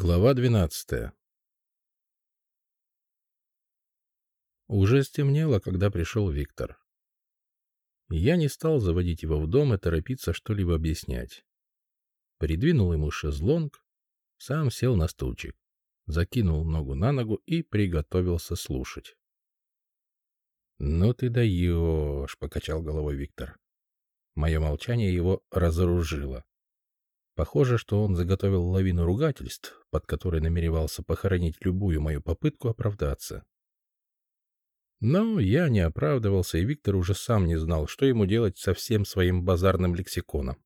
Глава двенадцатая Уже стемнело, когда пришел Виктор. Я не стал заводить его в дом и торопиться что-либо объяснять. Придвинул ему шезлонг, сам сел на стульчик, закинул ногу на ногу и приготовился слушать. «Ну ты даешь!» — покачал головой Виктор. Мое молчание его разоружило. Похоже, что он заготовил лавину ругательств, под которой намеревался похоронить любую мою попытку оправдаться. Но я не оправдывался, и Виктор уже сам не знал, что ему делать со всем своим базарным лексиконом.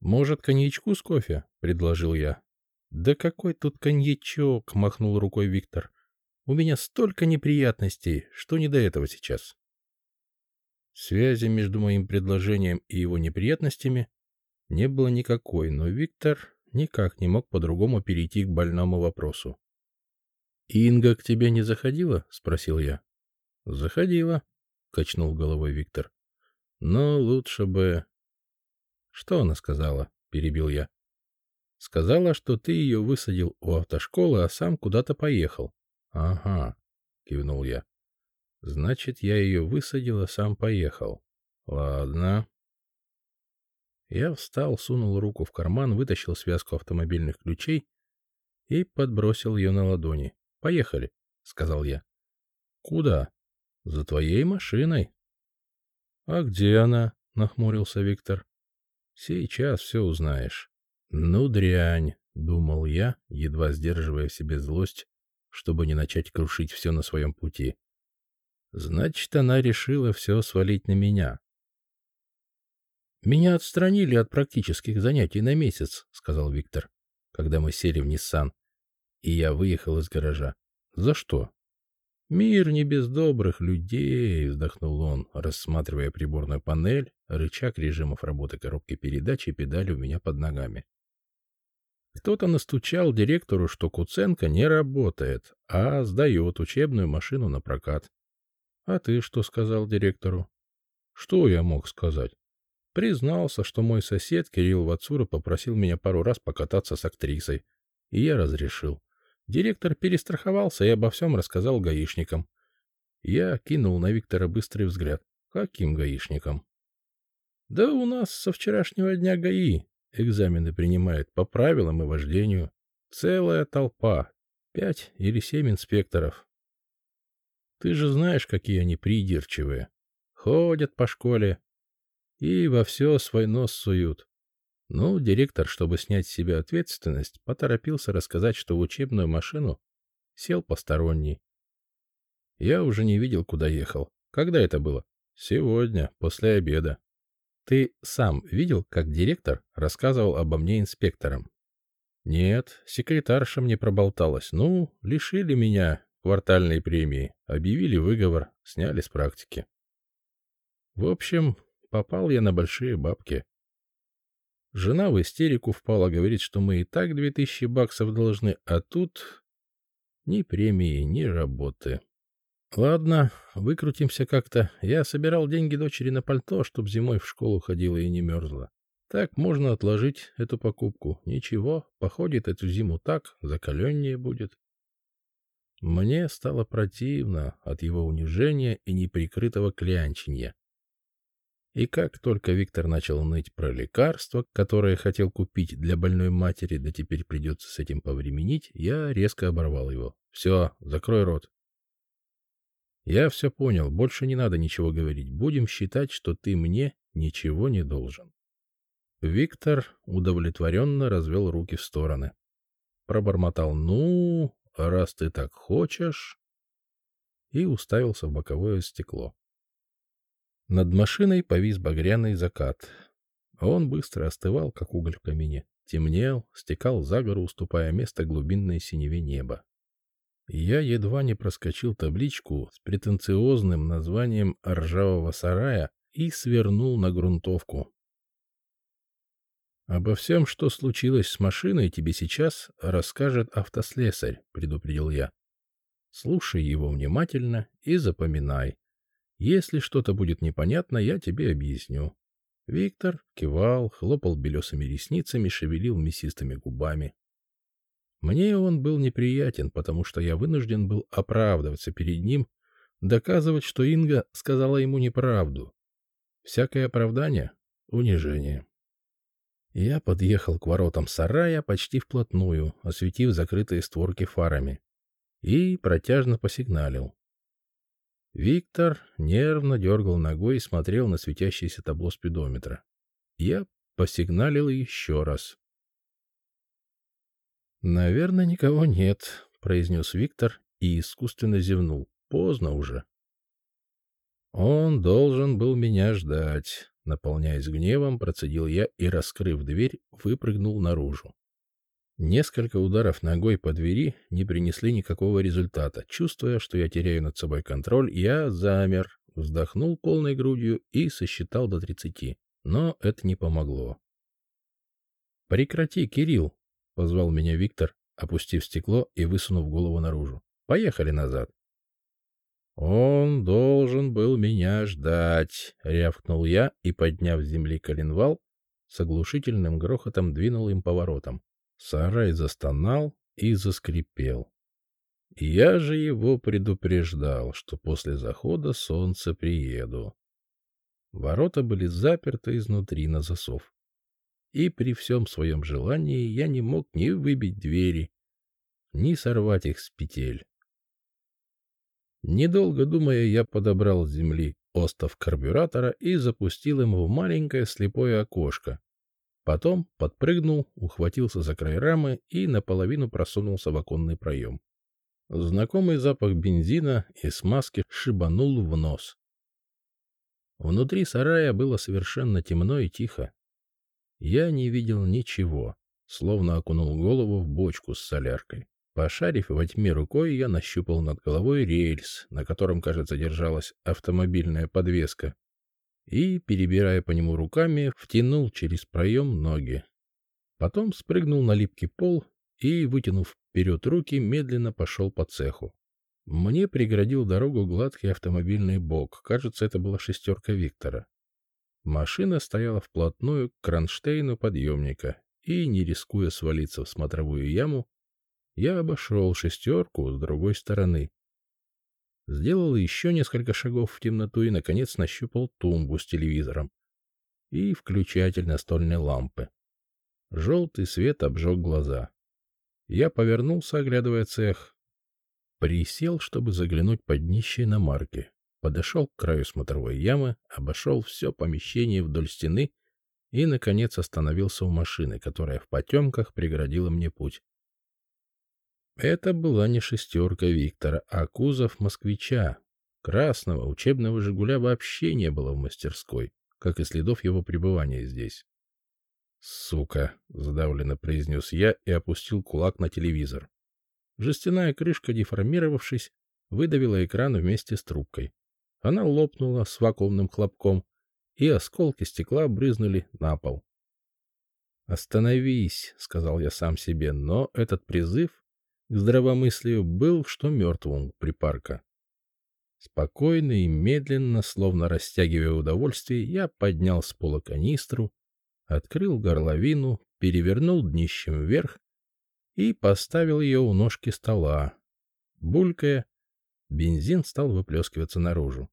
«Может, коньячку с кофе?» — предложил я. «Да какой тут коньячок?» — махнул рукой Виктор. «У меня столько неприятностей, что не до этого сейчас». Связи между моим предложением и его неприятностями не было никакой, но Виктор никак не мог по-другому перейти к больному вопросу. «Инга к тебе не заходила?» — спросил я. «Заходила», — качнул головой Виктор. «Но лучше бы...» «Что она сказала?» — перебил я. «Сказала, что ты ее высадил у автошколы, а сам куда-то поехал». «Ага», — кивнул я. Значит, я ее высадил, а сам поехал. Ладно. Я встал, сунул руку в карман, вытащил связку автомобильных ключей и подбросил ее на ладони. «Поехали», — сказал я. «Куда?» «За твоей машиной». «А где она?» — нахмурился Виктор. «Сейчас все узнаешь». «Ну, дрянь», — думал я, едва сдерживая в себе злость, чтобы не начать крушить все на своем пути. Значит, она решила все свалить на меня. «Меня отстранили от практических занятий на месяц», — сказал Виктор, когда мы сели в Ниссан, и я выехал из гаража. «За что?» «Мир не без добрых людей», — вздохнул он, рассматривая приборную панель, рычаг режимов работы коробки передач и педали у меня под ногами. Кто-то настучал директору, что Куценко не работает, а сдает учебную машину на прокат. А ты что сказал директору? Что я мог сказать? Признался, что мой сосед Кирилл Вацура попросил меня пару раз покататься с актрисой, и я разрешил. Директор перестраховался и обо всем рассказал гаишникам. Я кинул на Виктора быстрый взгляд. Каким гаишникам? Да у нас со вчерашнего дня ГАИ экзамены принимают по правилам и вождению. Целая толпа, пять или семь инспекторов. Ты же знаешь, какие они придирчивые. Ходят по школе и во все свой нос суют. Ну, директор, чтобы снять с себя ответственность, поторопился рассказать, что в учебную машину сел посторонний. Я уже не видел, куда ехал. Когда это было? Сегодня, после обеда. Ты сам видел, как директор рассказывал обо мне инспекторам? Нет, секретарша мне проболталась. Ну, лишили меня квартальной премии, объявили выговор, сняли с практики. В общем, попал я на большие бабки. Жена в истерику впала, говорит, что мы и так две тысячи баксов должны, а тут ни премии, ни работы. Ладно, выкрутимся как-то. Я собирал деньги дочери на пальто, чтоб зимой в школу ходила и не мерзла. Так можно отложить эту покупку. Ничего, походит эту зиму так, закаленнее будет. Мне стало противно от его унижения и неприкрытого клянченья. И как только Виктор начал ныть про лекарство, которое хотел купить для больной матери, да теперь придется с этим повременить, я резко оборвал его. «Все, закрой рот». «Я все понял, больше не надо ничего говорить. Будем считать, что ты мне ничего не должен». Виктор удовлетворенно развел руки в стороны. Пробормотал «ну», раз ты так хочешь, и уставился в боковое стекло. Над машиной повис багряный закат. Он быстро остывал, как уголь в камине, темнел, стекал за гору, уступая место глубинной синеве неба. Я едва не проскочил табличку с претенциозным названием «Ржавого сарая» и свернул на грунтовку. «Обо всем, что случилось с машиной, тебе сейчас расскажет автослесарь», — предупредил я. «Слушай его внимательно и запоминай. Если что-то будет непонятно, я тебе объясню. Виктор кивал, хлопал белесыми ресницами, шевелил мясистыми губами. Мне он был неприятен, потому что я вынужден был оправдываться перед ним, доказывать, что Инга сказала ему неправду. Всякое оправдание — унижение. Я подъехал к воротам сарая почти вплотную, осветив закрытые створки фарами, и протяжно посигналил. Виктор нервно дергал ногой и смотрел на светящееся табло спидометра. Я посигналил еще раз. «Наверное, никого нет», — произнес Виктор и искусственно зевнул. «Поздно уже». Он должен был меня ждать. Наполняясь гневом, процедил я и, раскрыв дверь, выпрыгнул наружу. Несколько ударов ногой по двери не принесли никакого результата. Чувствуя, что я теряю над собой контроль, я замер, вздохнул полной грудью и сосчитал до тридцати. Но это не помогло. «Прекрати, Кирилл!» — позвал меня Виктор, опустив стекло и высунув голову наружу. «Поехали назад!» «Он должен был меня ждать», — рявкнул я и, подняв с земли коленвал, с оглушительным грохотом двинул им поворотом. Сарай застонал и заскрипел. Я же его предупреждал, что после захода солнца приеду. Ворота были заперты изнутри на засов. И при всем своем желании я не мог ни выбить двери, ни сорвать их с петель. Недолго думая, я подобрал с земли остов карбюратора и запустил им в маленькое слепое окошко. Потом подпрыгнул, ухватился за край рамы и наполовину просунулся в оконный проем. Знакомый запах бензина и смазки шибанул в нос. Внутри сарая было совершенно темно и тихо. Я не видел ничего, словно окунул голову в бочку с соляркой. Пошарив во тьме рукой, я нащупал над головой рельс, на котором, кажется, держалась автомобильная подвеска, и, перебирая по нему руками, втянул через проем ноги. Потом спрыгнул на липкий пол и, вытянув вперед руки, медленно пошел по цеху. Мне преградил дорогу гладкий автомобильный бок. Кажется, это была шестерка Виктора. Машина стояла вплотную к кронштейну подъемника и, не рискуя свалиться в смотровую яму, я обошел шестерку с другой стороны. Сделал еще несколько шагов в темноту и, наконец, нащупал тумбу с телевизором и включатель настольной лампы. Желтый свет обжег глаза. Я повернулся, оглядывая цех. Присел, чтобы заглянуть под днище на марке. Подошел к краю смотровой ямы, обошел все помещение вдоль стены и, наконец, остановился у машины, которая в потемках преградила мне путь. Это была не шестерка Виктора, а кузов москвича. Красного учебного «Жигуля» вообще не было в мастерской, как и следов его пребывания здесь. «Сука!» — задавленно произнес я и опустил кулак на телевизор. Жестяная крышка, деформировавшись, выдавила экран вместе с трубкой. Она лопнула с вакуумным хлопком, и осколки стекла брызнули на пол. «Остановись!» — сказал я сам себе, но этот призыв к здравомыслию был, что мертвому припарка. Спокойно и медленно, словно растягивая удовольствие, я поднял с пола канистру, открыл горловину, перевернул днищем вверх и поставил ее у ножки стола. Булькая, бензин стал выплескиваться наружу.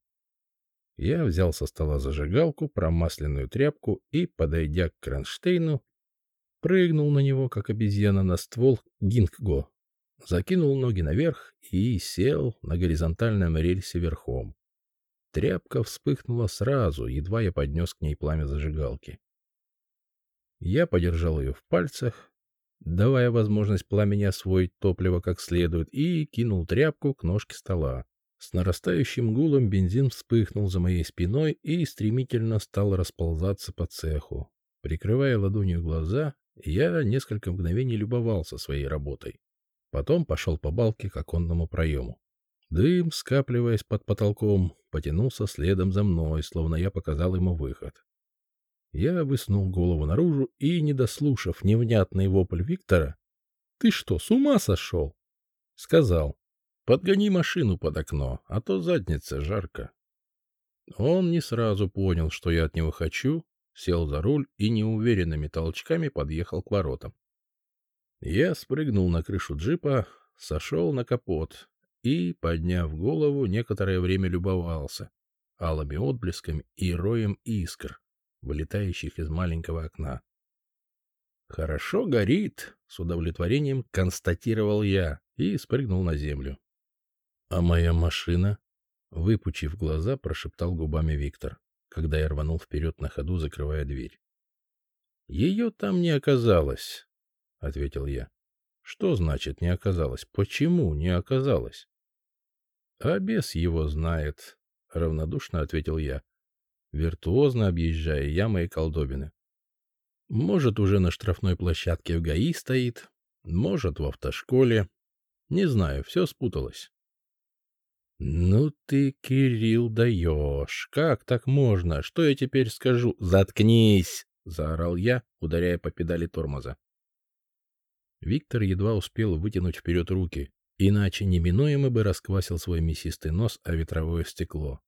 Я взял со стола зажигалку, промасленную тряпку и, подойдя к кронштейну, прыгнул на него, как обезьяна на ствол гингго закинул ноги наверх и сел на горизонтальном рельсе верхом. Тряпка вспыхнула сразу, едва я поднес к ней пламя зажигалки. Я подержал ее в пальцах, давая возможность пламени освоить топливо как следует, и кинул тряпку к ножке стола. С нарастающим гулом бензин вспыхнул за моей спиной и стремительно стал расползаться по цеху. Прикрывая ладонью глаза, я несколько мгновений любовался своей работой. Потом пошел по балке к оконному проему. Дым, скапливаясь под потолком, потянулся следом за мной, словно я показал ему выход. Я высунул голову наружу и, не дослушав невнятный вопль Виктора, «Ты что, с ума сошел?» Сказал, «Подгони машину под окно, а то задница жарко». Он не сразу понял, что я от него хочу, сел за руль и неуверенными толчками подъехал к воротам. Я спрыгнул на крышу джипа, сошел на капот и, подняв голову, некоторое время любовался алыми отблесками и роем искр, вылетающих из маленького окна. «Хорошо горит», — с удовлетворением констатировал я и спрыгнул на землю. «А моя машина?» — выпучив глаза, прошептал губами Виктор, когда я рванул вперед на ходу, закрывая дверь. «Ее там не оказалось», — ответил я. «Что значит не оказалось? Почему не оказалось?» «А бес его знает», — равнодушно ответил я, виртуозно объезжая ямы и колдобины. Может, уже на штрафной площадке в ГАИ стоит, может, в автошколе. Не знаю, все спуталось. «Ну ты, Кирилл, даешь! Как так можно? Что я теперь скажу? Заткнись!» — заорал я, ударяя по педали тормоза. Виктор едва успел вытянуть вперед руки, иначе неминуемо бы расквасил свой мясистый нос о ветровое стекло.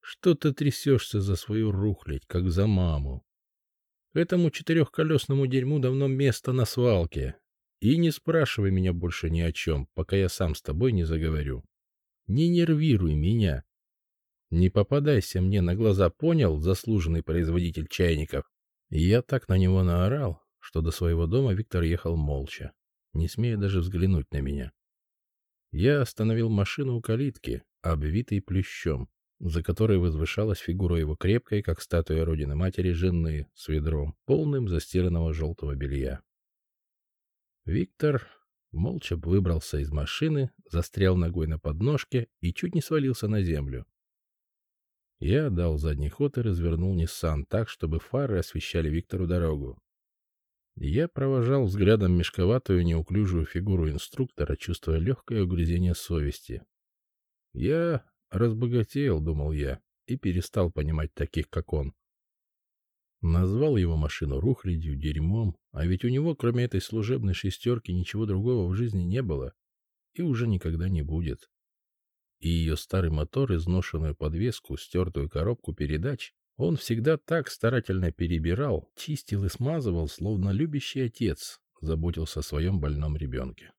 «Что ты трясешься за свою рухлядь, как за маму? Этому четырехколесному дерьму давно место на свалке. И не спрашивай меня больше ни о чем, пока я сам с тобой не заговорю. Не нервируй меня. Не попадайся мне на глаза, понял, заслуженный производитель чайников? Я так на него наорал, что до своего дома Виктор ехал молча, не смея даже взглянуть на меня. Я остановил машину у калитки, обвитой плющом, за которой возвышалась фигура его крепкой, как статуя родины матери жены, с ведром, полным застиранного желтого белья. Виктор молча выбрался из машины, застрял ногой на подножке и чуть не свалился на землю. Я дал задний ход и развернул Ниссан так, чтобы фары освещали Виктору дорогу. Я провожал взглядом мешковатую неуклюжую фигуру инструктора, чувствуя легкое угрызение совести. Я Разбогател, думал я, и перестал понимать таких, как он. Назвал его машину рухлядью, дерьмом, а ведь у него, кроме этой служебной шестерки, ничего другого в жизни не было и уже никогда не будет. И ее старый мотор, изношенную подвеску, стертую коробку передач, он всегда так старательно перебирал, чистил и смазывал, словно любящий отец заботился о своем больном ребенке.